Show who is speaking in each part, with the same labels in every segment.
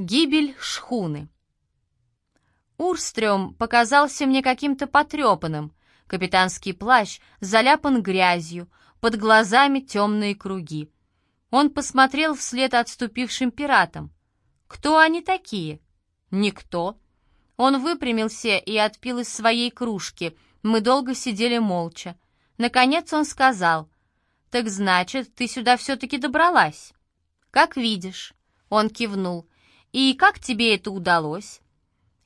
Speaker 1: Гибель шхуны. Урстрём показался мне каким-то потрепанным. Капитанский плащ заляпан грязью, под глазами темные круги. Он посмотрел вслед отступившим пиратам. Кто они такие? Никто. Он выпрямился и отпил из своей кружки. Мы долго сидели молча. Наконец он сказал, «Так значит, ты сюда все-таки добралась?» «Как видишь». Он кивнул. «И как тебе это удалось?»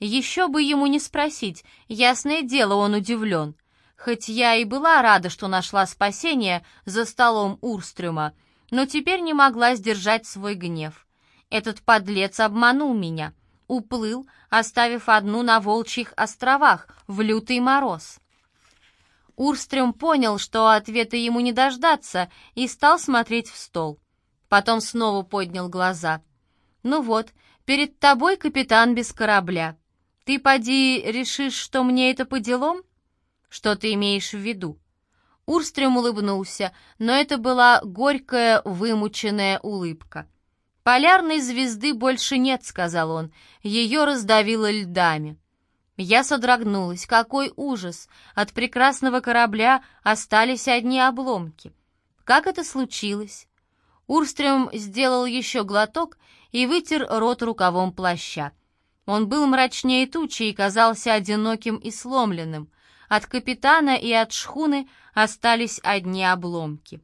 Speaker 1: Еще бы ему не спросить, ясное дело, он удивлен. Хоть я и была рада, что нашла спасение за столом Урстрюма, но теперь не могла сдержать свой гнев. Этот подлец обманул меня, уплыл, оставив одну на Волчьих островах в лютый мороз. Урстрюм понял, что ответа ему не дождаться, и стал смотреть в стол. Потом снова поднял глаза. «Ну вот, перед тобой капитан без корабля. Ты, поди, решишь, что мне это по делам? Что ты имеешь в виду?» Урстрем улыбнулся, но это была горькая, вымученная улыбка. «Полярной звезды больше нет», — сказал он. «Ее раздавило льдами». Я содрогнулась. Какой ужас! От прекрасного корабля остались одни обломки. Как это случилось? Урстрем сделал еще глоток и вытер рот рукавом плаща. Он был мрачнее тучи и казался одиноким и сломленным. От капитана и от шхуны остались одни обломки.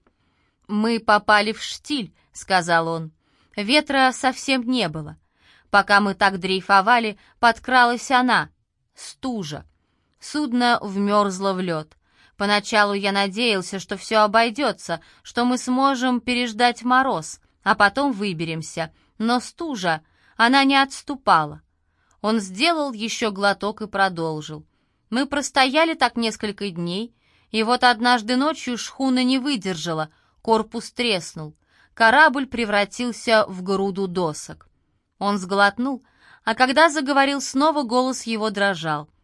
Speaker 1: «Мы попали в штиль», — сказал он. Ветра совсем не было. Пока мы так дрейфовали, подкралась она, стужа. Судно вмерзло в лед. Поначалу я надеялся, что все обойдется, что мы сможем переждать мороз, а потом выберемся. Но стужа, она не отступала. Он сделал еще глоток и продолжил. Мы простояли так несколько дней, и вот однажды ночью шхуна не выдержала, корпус треснул. Корабль превратился в груду досок. Он сглотнул, а когда заговорил снова, голос его дрожал —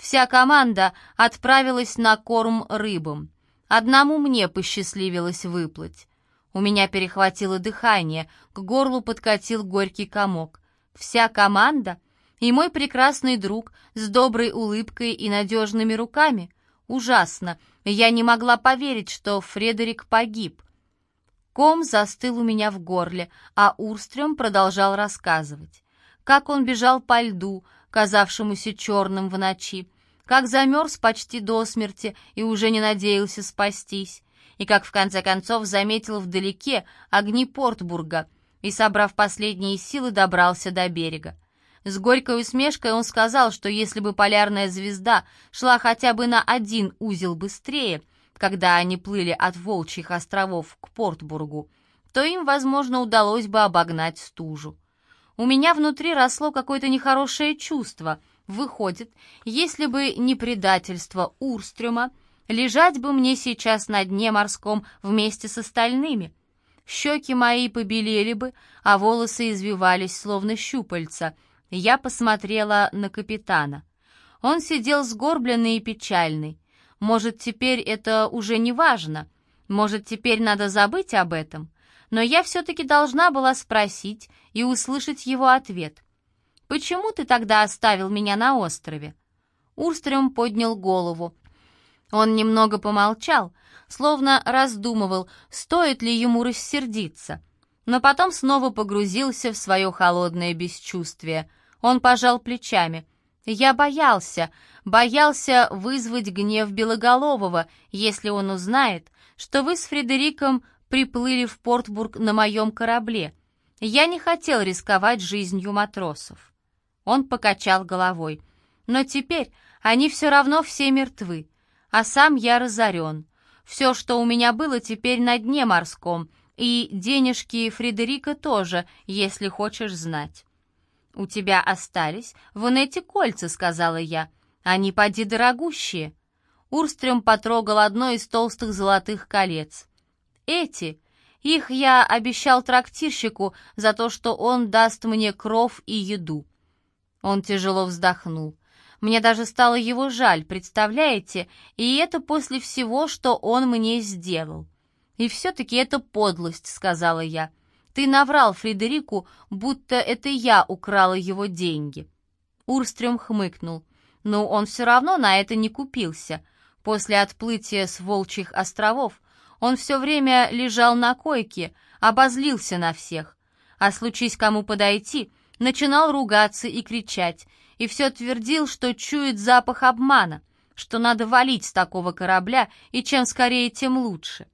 Speaker 1: Вся команда отправилась на корм рыбам. Одному мне посчастливилось выплыть. У меня перехватило дыхание, к горлу подкатил горький комок. Вся команда и мой прекрасный друг с доброй улыбкой и надежными руками. Ужасно. Я не могла поверить, что Фредерик погиб. Ком застыл у меня в горле, а Урстрем продолжал рассказывать. Как он бежал по льду, казавшемуся черным в ночи, как замерз почти до смерти и уже не надеялся спастись, и как в конце концов заметил вдалеке огни Портбурга и, собрав последние силы, добрался до берега. С горькой усмешкой он сказал, что если бы полярная звезда шла хотя бы на один узел быстрее, когда они плыли от Волчьих островов к Портбургу, то им, возможно, удалось бы обогнать стужу. У меня внутри росло какое-то нехорошее чувство. Выходит, если бы не предательство Урстрюма, лежать бы мне сейчас на дне морском вместе с остальными. Щеки мои побелели бы, а волосы извивались, словно щупальца. Я посмотрела на капитана. Он сидел сгорбленный и печальный. Может, теперь это уже не важно? Может, теперь надо забыть об этом? но я все-таки должна была спросить и услышать его ответ. «Почему ты тогда оставил меня на острове?» Урстрем поднял голову. Он немного помолчал, словно раздумывал, стоит ли ему рассердиться, но потом снова погрузился в свое холодное бесчувствие. Он пожал плечами. «Я боялся, боялся вызвать гнев Белоголового, если он узнает, что вы с Фредериком приплыли в Портбург на моем корабле. Я не хотел рисковать жизнью матросов. Он покачал головой. Но теперь они все равно все мертвы, а сам я разорен. Все, что у меня было, теперь на дне морском, и денежки Фредерика тоже, если хочешь знать. «У тебя остались вон эти кольца», — сказала я. «Они поди дорогущие». Урстрем потрогал одно из толстых золотых колец. Эти, их я обещал трактирщику за то, что он даст мне кров и еду. Он тяжело вздохнул. Мне даже стало его жаль, представляете? И это после всего, что он мне сделал. И все-таки это подлость, сказала я. Ты наврал Фредерику, будто это я украла его деньги». Урстрем хмыкнул. «Но он все равно на это не купился. После отплытия с Волчьих островов он все время лежал на койке, обозлился на всех. А случись кому подойти, начинал ругаться и кричать, и все твердил, что чует запах обмана, что надо валить с такого корабля, и чем скорее, тем лучше.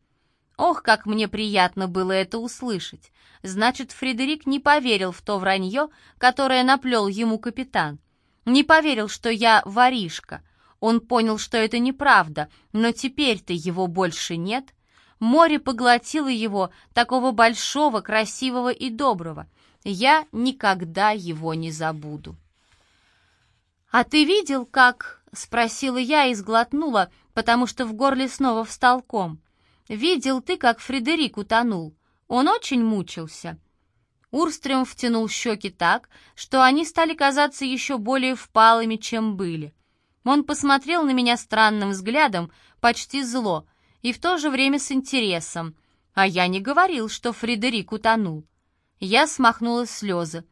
Speaker 1: Ох, как мне приятно было это услышать. Значит, Фредерик не поверил в то вранье, которое наплел ему капитан. Не поверил, что я воришка. Он понял, что это неправда, но теперь-то его больше нет. Море поглотило его, такого большого, красивого и доброго. Я никогда его не забуду. «А ты видел, как...» — спросила я и сглотнула, потому что в горле снова встал ком. «Видел ты, как Фредерик утонул? Он очень мучился». Урстрем втянул щеки так, что они стали казаться еще более впалыми, чем были. Он посмотрел на меня странным взглядом, почти зло, и в то же время с интересом. А я не говорил, что Фредерик утонул. Я смахнула слезы.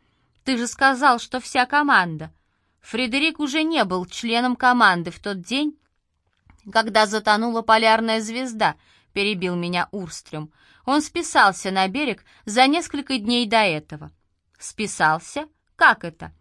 Speaker 1: «Ты же сказал, что вся команда». Фредерик уже не был членом команды в тот день, когда затонула полярная звезда, перебил меня Урстрем. Он списался на берег за несколько дней до этого. Списался? Как это?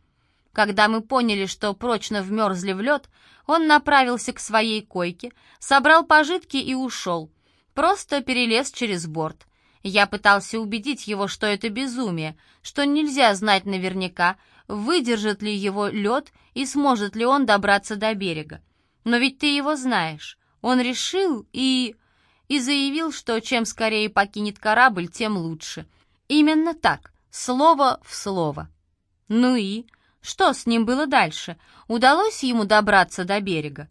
Speaker 1: Когда мы поняли, что прочно вмерзли в лед, он направился к своей койке, собрал пожитки и ушел. Просто перелез через борт. Я пытался убедить его, что это безумие, что нельзя знать наверняка, выдержит ли его лед и сможет ли он добраться до берега. Но ведь ты его знаешь. Он решил и... и заявил, что чем скорее покинет корабль, тем лучше. Именно так, слово в слово. Ну и... Что с ним было дальше? Удалось ему добраться до берега?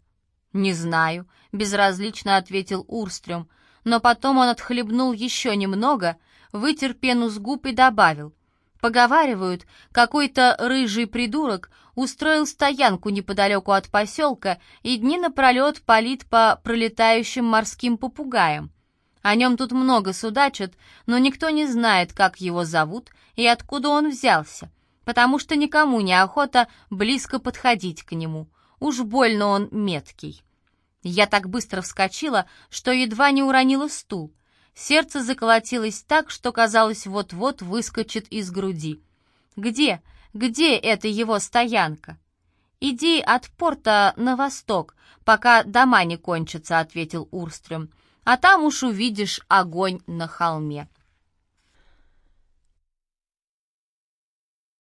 Speaker 1: «Не знаю», — безразлично ответил Урстрем, но потом он отхлебнул еще немного, вытер пену с губ и добавил. Поговаривают, какой-то рыжий придурок устроил стоянку неподалеку от поселка и дни напролет палит по пролетающим морским попугаям. О нем тут много судачат, но никто не знает, как его зовут и откуда он взялся потому что никому не охота близко подходить к нему. Уж больно он меткий. Я так быстро вскочила, что едва не уронила стул. Сердце заколотилось так, что казалось, вот-вот выскочит из груди. «Где? Где эта его стоянка?» «Иди от порта на восток, пока дома не кончатся», — ответил Урстрем. «А там уж увидишь огонь на холме».